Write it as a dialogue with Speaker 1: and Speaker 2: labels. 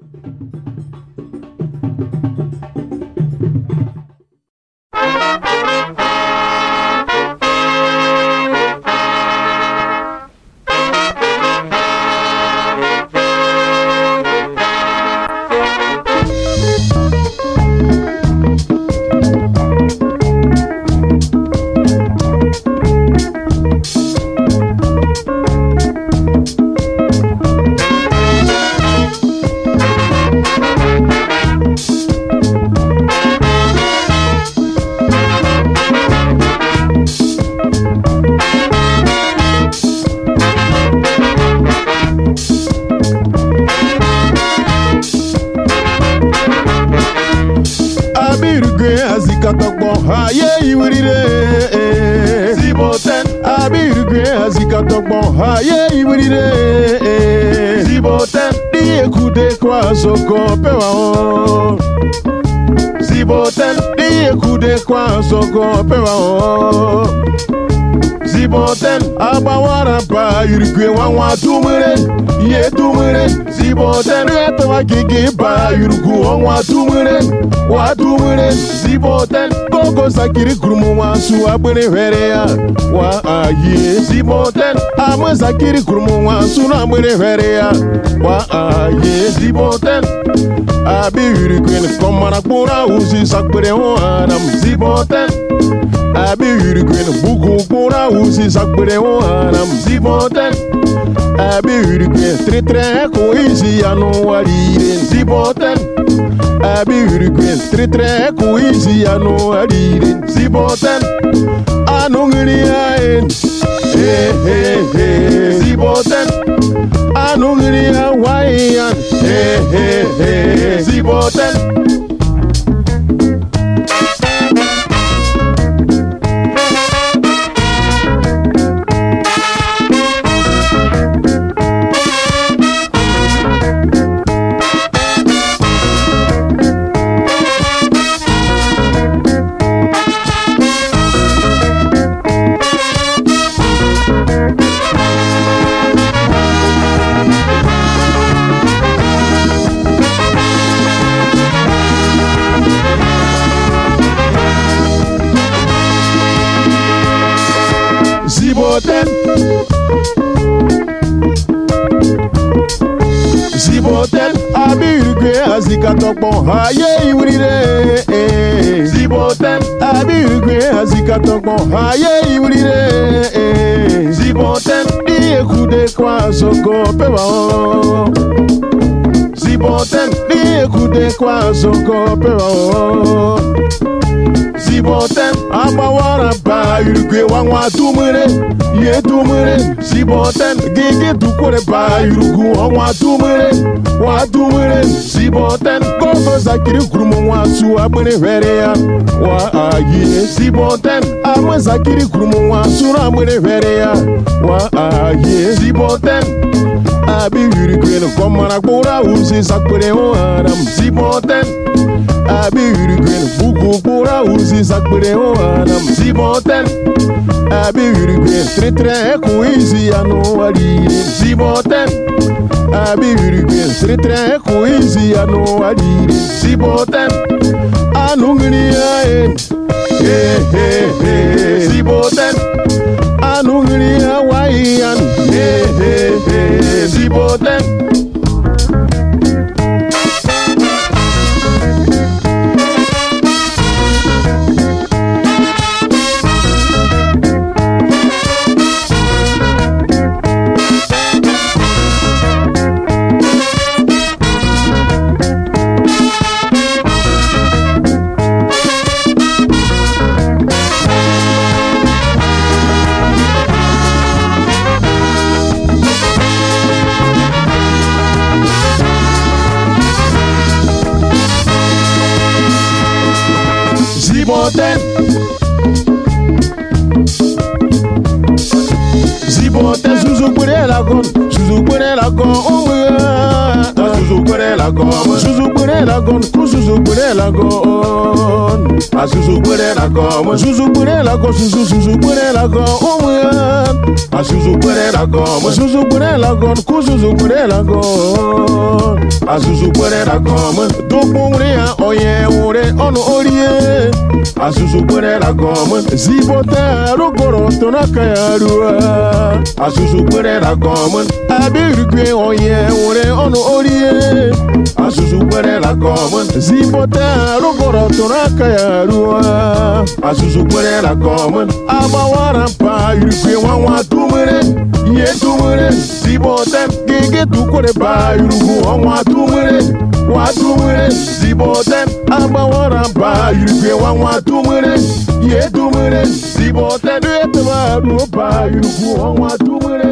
Speaker 1: Thank you. azikatọgbọn ayé
Speaker 2: ìwúrire.
Speaker 1: síbò tẹ́n. abirigbe azikatọgbọn
Speaker 2: ayé
Speaker 1: ìwúrire. síbò tẹ́n. ní èkúté
Speaker 2: kó
Speaker 1: àzọkọ pẹ́wàá wọn. síbò tẹ́n.
Speaker 2: ní èkúté kó àzọkọ pẹ́wàá wọn ziboten
Speaker 1: abawara pa yurikwe wawa tumren ye tumren
Speaker 2: ziboten
Speaker 1: etwa gigi ba yurku wawa tumren wa tumren
Speaker 2: ziboten
Speaker 1: koko sakiri kurumu wa su agbere were ya wa aye
Speaker 2: ziboten
Speaker 1: ama sakiri kurumu wa su na agbere were ya wa aye
Speaker 2: ziboten
Speaker 1: abi yurikwe komara kpura usi sakpere ho adam
Speaker 2: ziboten
Speaker 1: abi irigwe bugu kpụra uzi sakpere hụ anam
Speaker 2: Ziboten,
Speaker 1: abi irigwe tritre ko izi ya n'ụwa rire
Speaker 2: Ziboten,
Speaker 1: abi irigwe tritre ko izi ya n'ụwa rire
Speaker 2: Ziboten,
Speaker 1: anụ ṅiri ya en hehehe
Speaker 2: Ziboten,
Speaker 1: anụ ṅiri ya waghị ya
Speaker 2: Ziboten,
Speaker 1: ziboten ziboten abirigwe azikatọkpọ haye iwurire
Speaker 2: Ziboten,
Speaker 1: abirigwe azikatọkpọ haye iwurire
Speaker 2: Ziboten,
Speaker 1: diyekude kwa zoko pewa o.
Speaker 2: Ziboten,
Speaker 1: diyekude kwa zoko pewa o ọnwa dumere, ihe
Speaker 2: tumere
Speaker 1: siboten gege ba yurugu. ọnwa dumere, wa dumere,
Speaker 2: siboten
Speaker 1: gogo zakiri kurumonwa su agbere hwere ya. Wa ayiye
Speaker 2: siboten
Speaker 1: amwe zakiri kurumonwa suru agbere hwere ya. Wa ayiye
Speaker 2: siboten
Speaker 1: abi yurikwen kọmara kpụrụ awụsi sakpere ụharam siboten
Speaker 2: Ziboten,
Speaker 1: abi irigwe bugu kpụra uzi zakpere hụ haram
Speaker 2: Ziboten,
Speaker 1: abi irigwe tritre ekwu izi ya n'ụwa rire
Speaker 2: Ziboten,
Speaker 1: abi irigwe tritre ekwu izi ya n'ụwa rire
Speaker 2: Ziboten,
Speaker 1: anụ ṅiri ya en hehehe
Speaker 2: Ziboten,
Speaker 1: ṅiri ya waghị ya
Speaker 2: Ziboten,
Speaker 1: ziboten. Ziboten. Zuzugbere lagon zuzugbere lagon ya
Speaker 2: Zuzugbere lagon.
Speaker 1: gbere lagon kususu gbere lagon asusu gbere lagon susu gbere lagon gbere lagon asusu gbere lagon susu gbere lagon kususu gbere lagon asusu gbere lagon dogbo nwere ya onye nwere ọnụ orie asusugbɛrɛlagɔmɔ zibɔtɛ arogɔrɔ tɔnakayarua asusugbɛrɛlagɔmɔ abirigbe ɔyɛ wɛrɛ ɔnu orie asusugbɛrɛlagɔmɔ zibɔtɛ arogɔrɔ tɔnakayarua asusugbɛrɛlagɔmɔ abawarampa irigbe wawa tumere ye tumere zibote tu oge tukwere baa irugu ọnwa wa nwa tụnwere zibote agbawara baa irugwe nwa nwa tụnwere ihe tụnwere zibote na-etebaru baa irugu ọnwa tụnwere